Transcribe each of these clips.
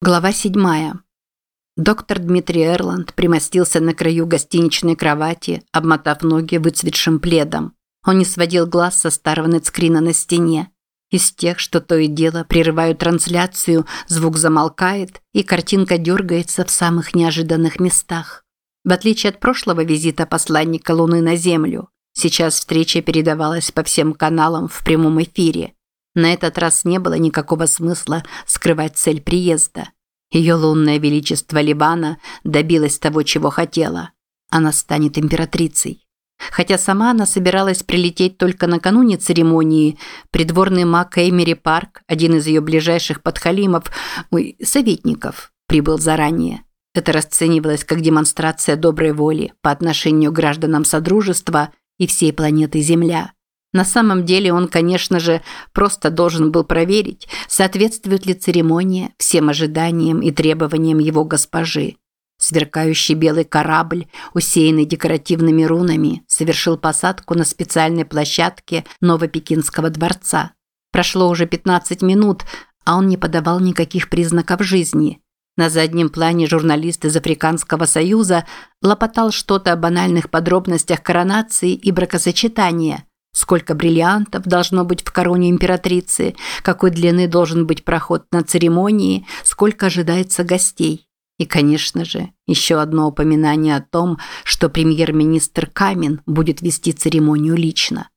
Глава седьмая. Доктор Дмитрий Эрланд примостился на краю гостиничной кровати, обмотав ноги выцветшим пледом. Он не сводил глаз со старого нетскрина на стене. Из тех, что то и дело прерывают трансляцию, звук замолкает, и картинка дергается в самых неожиданных местах. В отличие от прошлого визита посланника Луны на Землю, сейчас встреча передавалась по всем каналам в прямом эфире – на этот раз не было никакого смысла скрывать цель приезда. Ее лунное величество Ливана добилась того, чего хотела. Она станет императрицей. Хотя сама она собиралась прилететь только накануне церемонии, придворный маг Эймери Парк, один из ее ближайших подхалимов, ой, советников, прибыл заранее. Это расценивалось как демонстрация доброй воли по отношению к гражданам Содружества и всей планеты Земля. На самом деле он, конечно же, просто должен был проверить, соответствует ли церемония всем ожиданиям и требованиям его госпожи. Сверкающий белый корабль, усеянный декоративными рунами, совершил посадку на специальной площадке Новопекинского дворца. Прошло уже 15 минут, а он не подавал никаких признаков жизни. На заднем плане журналист из Африканского союза лопотал что-то о банальных подробностях коронации и бракосочетания – Сколько бриллиантов должно быть в короне императрицы, какой длины должен быть проход на церемонии, сколько ожидается гостей. И, конечно же, еще одно упоминание о том, что премьер-министр Камин будет вести церемонию лично.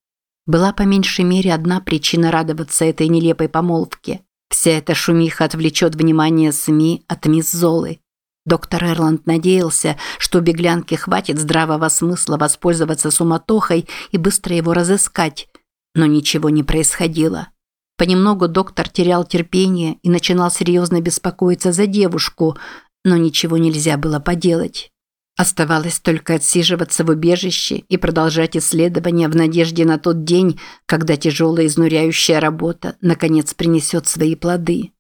Была по меньшей мере одна причина радоваться этой нелепой помолвке. Вся эта шумиха отвлечет внимание СМИ от мисс Золы. Доктор Эрланд надеялся, что у беглянки хватит здравого смысла воспользоваться суматохой и быстро его разыскать, но ничего не происходило. Понемногу доктор терял терпение и начинал серьезно беспокоиться за девушку, но ничего нельзя было поделать. Оставалось только отсиживаться в убежище и продолжать исследования в надежде на тот день, когда тяжелая изнуряющая работа наконец принесет свои плоды.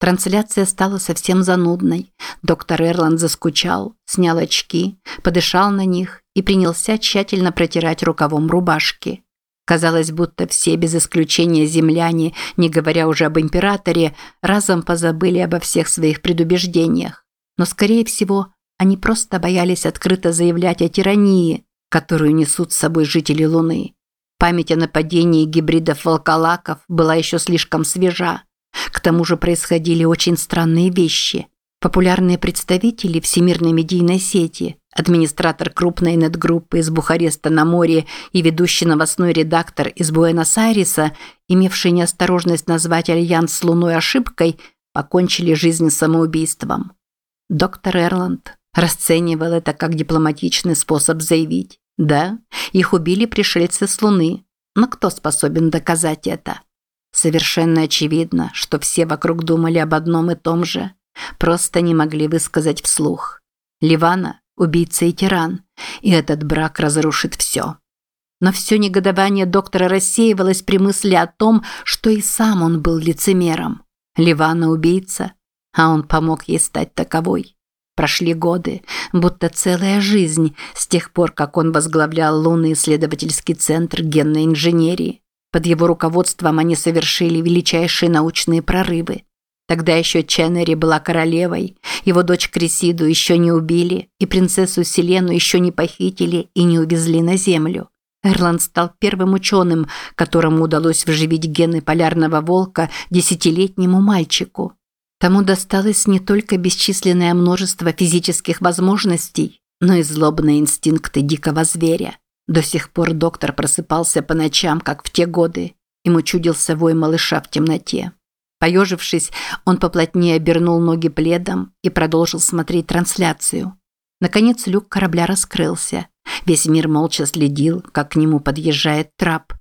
Трансляция стала совсем занудной. Доктор Эрланд заскучал, снял очки, подышал на них и принялся тщательно протирать рукавом рубашки. Казалось, будто все без исключения земляне, не говоря уже об императоре, разом позабыли обо всех своих предубеждениях. Но, скорее всего, они просто боялись открыто заявлять о тирании, которую несут с собой жители Луны. Память о нападении гибридов-волколаков была еще слишком свежа. К тому же происходили очень странные вещи. Популярные представители всемирной медийной сети, администратор крупной нет-группы из Бухареста на море и ведущий новостной редактор из Буэнос-Айреса, имевший неосторожность назвать альянс с Луной ошибкой, покончили жизнь самоубийством. Доктор Эрланд расценивал это как дипломатичный способ заявить. Да, их убили пришельцы с Луны, но кто способен доказать это? Совершенно очевидно, что все вокруг думали об одном и том же, просто не могли высказать вслух. Ливана – убийца и тиран, и этот брак разрушит все. Но все негодование доктора рассеивалось при мысли о том, что и сам он был лицемером. Ливана – убийца, а он помог ей стать таковой. Прошли годы, будто целая жизнь, с тех пор, как он возглавлял лунный исследовательский центр генной инженерии. Под его руководством они совершили величайшие научные прорывы. Тогда еще Ченнери была королевой, его дочь Крисиду еще не убили, и принцессу Селену еще не похитили и не увезли на Землю. Эрланд стал первым ученым, которому удалось вживить гены полярного волка десятилетнему мальчику. Тому досталось не только бесчисленное множество физических возможностей, но и злобные инстинкты дикого зверя. До сих пор доктор просыпался по ночам, как в те годы. Ему чудился вой малыша в темноте. Поежившись, он поплотнее обернул ноги пледом и продолжил смотреть трансляцию. Наконец люк корабля раскрылся. Весь мир молча следил, как к нему подъезжает трап.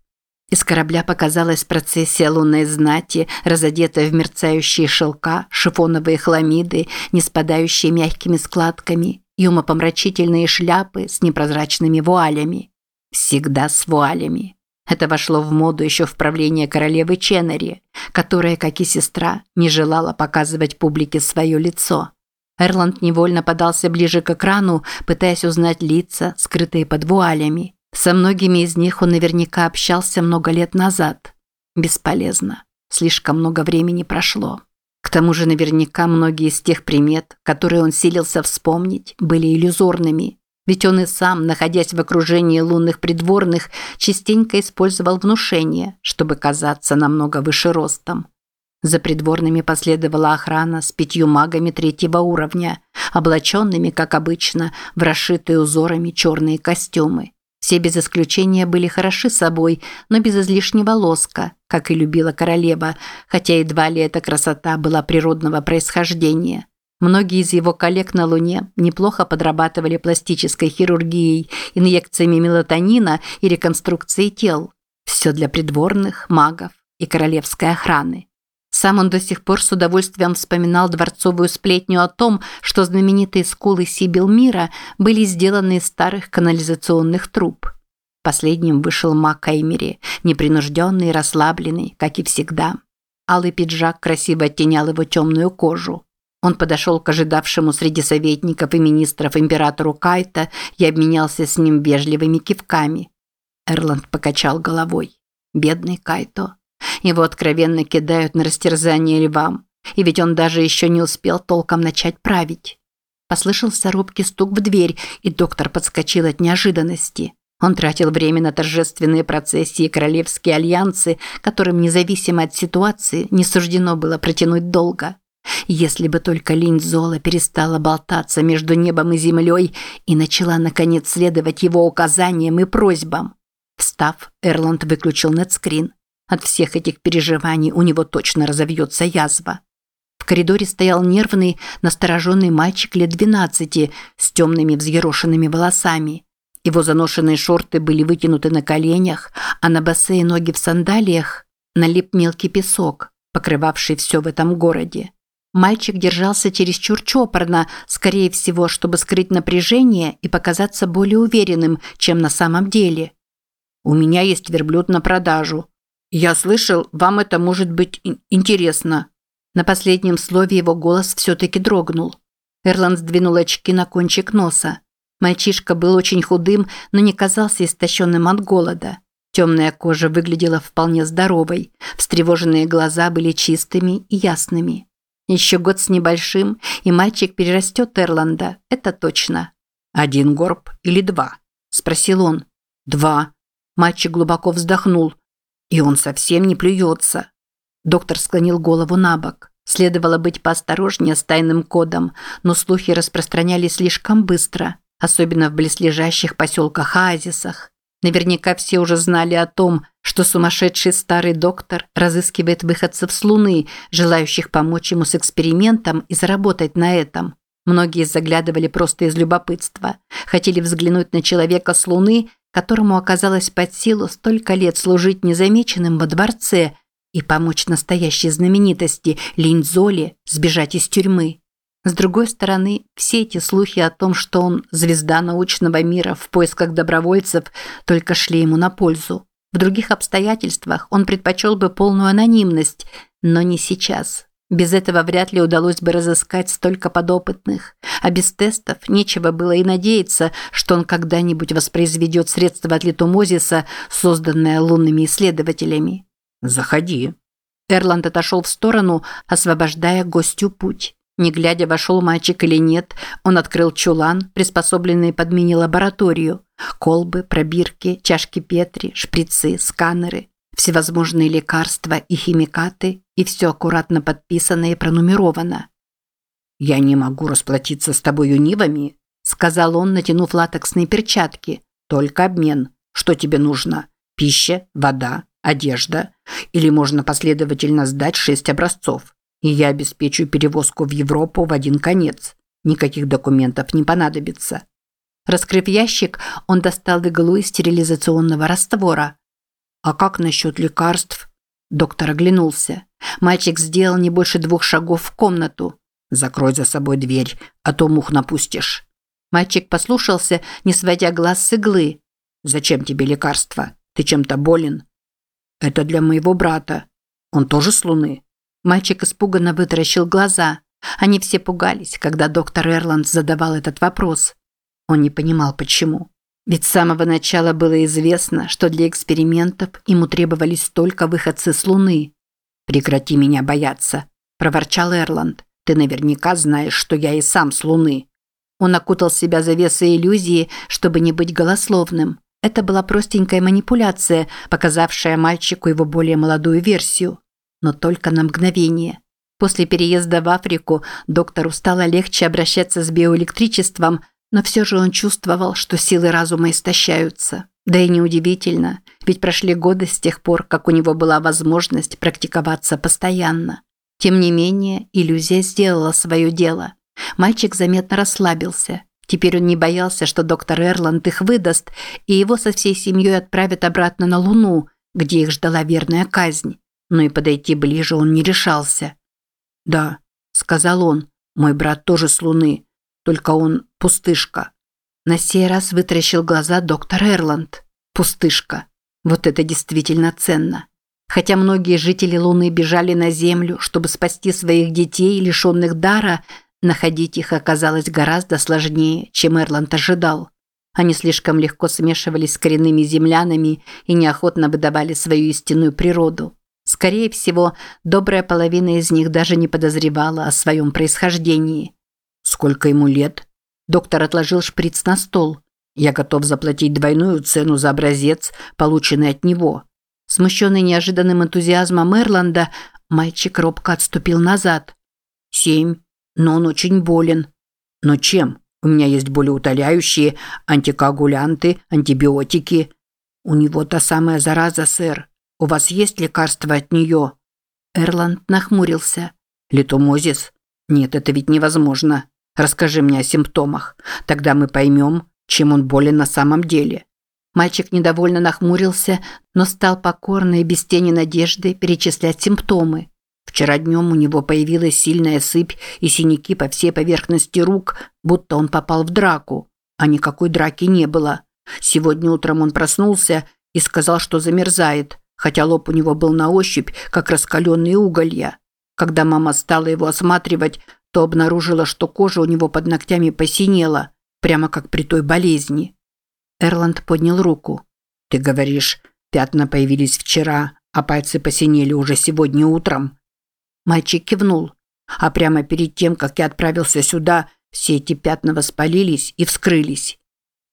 Из корабля показалась процессия лунной знати, разодетая в мерцающие шелка, шифоновые хламиды, не спадающие мягкими складками, и умопомрачительные шляпы с непрозрачными вуалями. Всегда с вуалями. Это вошло в моду еще в правление королевы Ченнери, которая, как и сестра, не желала показывать публике свое лицо. Эрланд невольно подался ближе к экрану, пытаясь узнать лица, скрытые под вуалями. Со многими из них он наверняка общался много лет назад. Бесполезно. Слишком много времени прошло. К тому же наверняка многие из тех примет, которые он силился вспомнить, были иллюзорными. Ведь он и сам, находясь в окружении лунных придворных, частенько использовал внушение, чтобы казаться намного выше ростом. За придворными последовала охрана с пятью магами третьего уровня, облаченными, как обычно, в расшитые узорами черные костюмы. Все без исключения были хороши собой, но без излишнего лоска, как и любила королева, хотя едва ли эта красота была природного происхождения. Многие из его коллег на Луне неплохо подрабатывали пластической хирургией, инъекциями мелатонина и реконструкцией тел. Все для придворных, магов и королевской охраны. Сам он до сих пор с удовольствием вспоминал дворцовую сплетню о том, что знаменитые скулы Сибил Мира были сделаны из старых канализационных труб. Последним вышел Мак Эймери, непринужденный и расслабленный, как и всегда. Алый пиджак красиво оттенял его темную кожу. Он подошел к ожидавшему среди советников и министров императору Кайта и обменялся с ним вежливыми кивками. Эрланд покачал головой. Бедный Кайто. Его откровенно кидают на растерзание львам. И ведь он даже еще не успел толком начать править. Послышался робкий стук в дверь, и доктор подскочил от неожиданности. Он тратил время на торжественные процессии и королевские альянсы, которым независимо от ситуации не суждено было протянуть долго. Если бы только Линь Зола перестала болтаться между небом и землей и начала, наконец, следовать его указаниям и просьбам. Встав, Эрланд выключил нетскрин. От всех этих переживаний у него точно разовьется язва. В коридоре стоял нервный, настороженный мальчик лет двенадцати с темными взъерошенными волосами. Его заношенные шорты были вытянуты на коленях, а на босые ноги в сандалиях налип мелкий песок, покрывавший все в этом городе. Мальчик держался чересчур чопорно, скорее всего, чтобы скрыть напряжение и показаться более уверенным, чем на самом деле. «У меня есть верблюд на продажу», «Я слышал, вам это может быть интересно». На последнем слове его голос все-таки дрогнул. Эрланд сдвинул очки на кончик носа. Мальчишка был очень худым, но не казался истощенным от голода. Темная кожа выглядела вполне здоровой, встревоженные глаза были чистыми и ясными. Еще год с небольшим, и мальчик перерастет Эрланда, это точно. «Один горб или два?» – спросил он. «Два». Мальчик глубоко вздохнул. И он совсем не плюется. Доктор склонил голову на бок. Следовало быть поосторожнее с тайным кодом, но слухи распространялись слишком быстро, особенно в близлежащих поселках-оазисах. Наверняка все уже знали о том, что сумасшедший старый доктор разыскивает выходцев с Луны, желающих помочь ему с экспериментом и заработать на этом. Многие заглядывали просто из любопытства, хотели взглянуть на человека с Луны которому оказалось под силу столько лет служить незамеченным во дворце и помочь настоящей знаменитости Линзоле сбежать из тюрьмы. С другой стороны, все эти слухи о том, что он звезда научного мира в поисках добровольцев, только шли ему на пользу. В других обстоятельствах он предпочел бы полную анонимность, но не сейчас. Без этого вряд ли удалось бы разыскать столько подопытных. А без тестов нечего было и надеяться, что он когда-нибудь воспроизведет средство от литумозиса, созданное лунными исследователями. «Заходи». Эрланд отошел в сторону, освобождая гостю путь. Не глядя, вошел мальчик или нет, он открыл чулан, приспособленный под мини-лабораторию. Колбы, пробирки, чашки Петри, шприцы, сканеры всевозможные лекарства и химикаты, и все аккуратно подписано и пронумеровано. «Я не могу расплатиться с тобою нивами», – сказал он, натянув латексные перчатки. «Только обмен. Что тебе нужно? Пища, вода, одежда? Или можно последовательно сдать шесть образцов? И я обеспечу перевозку в Европу в один конец. Никаких документов не понадобится». Раскрыв ящик, он достал иглу из стерилизационного раствора. «А как насчет лекарств?» Доктор оглянулся. Мальчик сделал не больше двух шагов в комнату. «Закрой за собой дверь, а то мух напустишь». Мальчик послушался, не сводя глаз с иглы. «Зачем тебе лекарства? Ты чем-то болен?» «Это для моего брата. Он тоже с Луны?» Мальчик испуганно вытаращил глаза. Они все пугались, когда доктор Эрланд задавал этот вопрос. Он не понимал, почему. Ведь с самого начала было известно, что для экспериментов ему требовались только выходцы с Луны. «Прекрати меня бояться». проворчал Эрланд. «Ты наверняка знаешь, что я и сам с Луны». Он окутал себя завесой иллюзии, чтобы не быть голословным. Это была простенькая манипуляция, показавшая мальчику его более молодую версию. Но только на мгновение. После переезда в Африку доктору стало легче обращаться с биоэлектричеством, но все же он чувствовал, что силы разума истощаются. Да и неудивительно, ведь прошли годы с тех пор, как у него была возможность практиковаться постоянно. Тем не менее, иллюзия сделала свое дело. Мальчик заметно расслабился. Теперь он не боялся, что доктор Эрланд их выдаст, и его со всей семьей отправят обратно на Луну, где их ждала верная казнь. Но и подойти ближе он не решался. «Да», – сказал он, – «мой брат тоже с Луны, только он пустышка». На сей раз вытрящил глаза доктор Эрланд. Пустышка. Вот это действительно ценно. Хотя многие жители Луны бежали на Землю, чтобы спасти своих детей, лишенных дара, находить их оказалось гораздо сложнее, чем Эрланд ожидал. Они слишком легко смешивались с коренными землянами и неохотно выдавали свою истинную природу. Скорее всего, добрая половина из них даже не подозревала о своем происхождении. «Сколько ему лет?» Доктор отложил шприц на стол. «Я готов заплатить двойную цену за образец, полученный от него». Смущенный неожиданным энтузиазмом Эрланда, мальчик робко отступил назад. «Семь. Но он очень болен». «Но чем? У меня есть болеутоляющие, антикоагулянты, антибиотики». «У него та самая зараза, сэр. У вас есть лекарство от нее?» Эрланд нахмурился. «Литомозис? Нет, это ведь невозможно. Расскажи мне о симптомах. Тогда мы поймем, чем он болен на самом деле». Мальчик недовольно нахмурился, но стал покорно и без тени надежды перечислять симптомы. Вчера днем у него появилась сильная сыпь и синяки по всей поверхности рук, будто он попал в драку. А никакой драки не было. Сегодня утром он проснулся и сказал, что замерзает, хотя лоб у него был на ощупь, как раскаленные уголья. Когда мама стала его осматривать, то обнаружила, что кожа у него под ногтями посинела, прямо как при той болезни. Эрланд поднял руку. «Ты говоришь, пятна появились вчера, а пальцы посинели уже сегодня утром?» Мальчик кивнул. А прямо перед тем, как я отправился сюда, все эти пятна воспалились и вскрылись.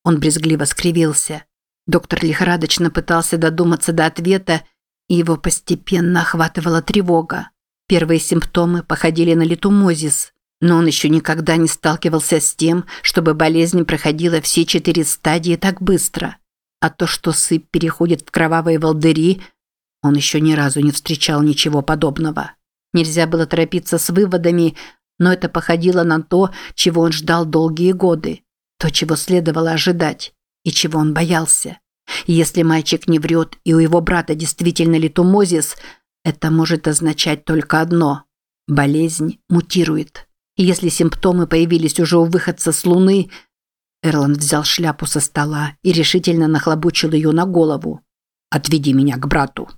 Он брезгливо скривился. Доктор лихорадочно пытался додуматься до ответа, и его постепенно охватывала тревога. Первые симптомы походили на литумозис, но он еще никогда не сталкивался с тем, чтобы болезнь проходила все четыре стадии так быстро. А то, что сыпь переходит в кровавые волдыри, он еще ни разу не встречал ничего подобного. Нельзя было торопиться с выводами, но это походило на то, чего он ждал долгие годы, то, чего следовало ожидать и чего он боялся. Если мальчик не врет, и у его брата действительно литумозис, это может означать только одно – болезнь мутирует. Если симптомы появились уже у выходца с Луны, Эрланд взял шляпу со стола и решительно нахлобучил ее на голову. «Отведи меня к брату».